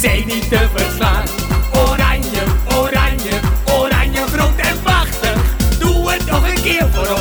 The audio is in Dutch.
zijn niet te verslaan. Oranje, oranje, oranje, groot en machtig. Doe het nog een keer voor ons.